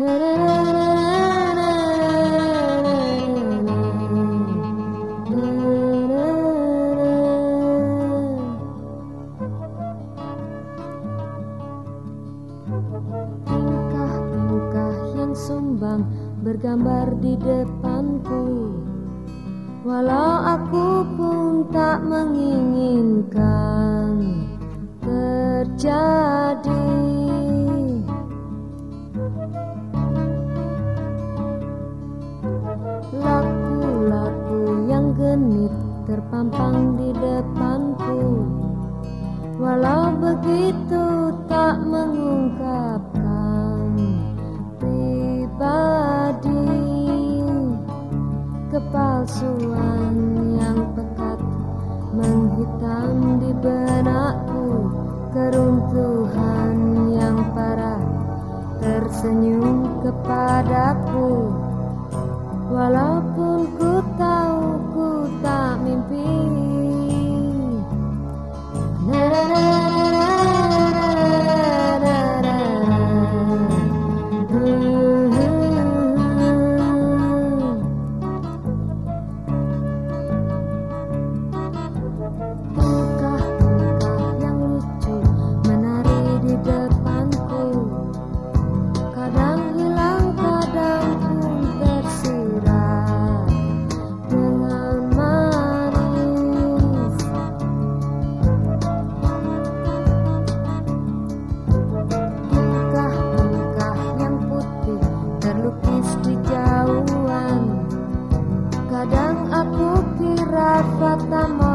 Bukah-bukah yang sumbang bergambar di depanku. Walau aku pun tak menginginkan terjadi terpampang di depanku. Walau begitu tak mengungkapkan pribadi. Kepalsuan yang pekat menghitam di benakku. Keruntuhan Kadang aku kira fatamu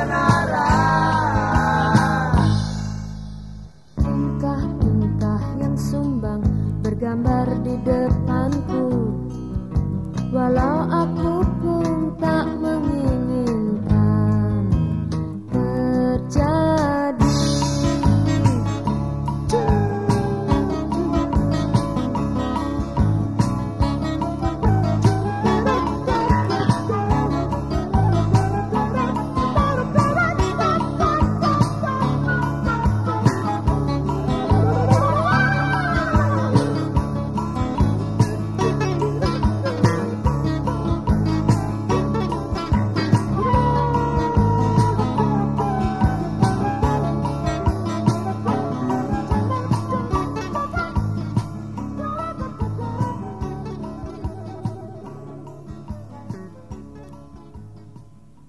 When I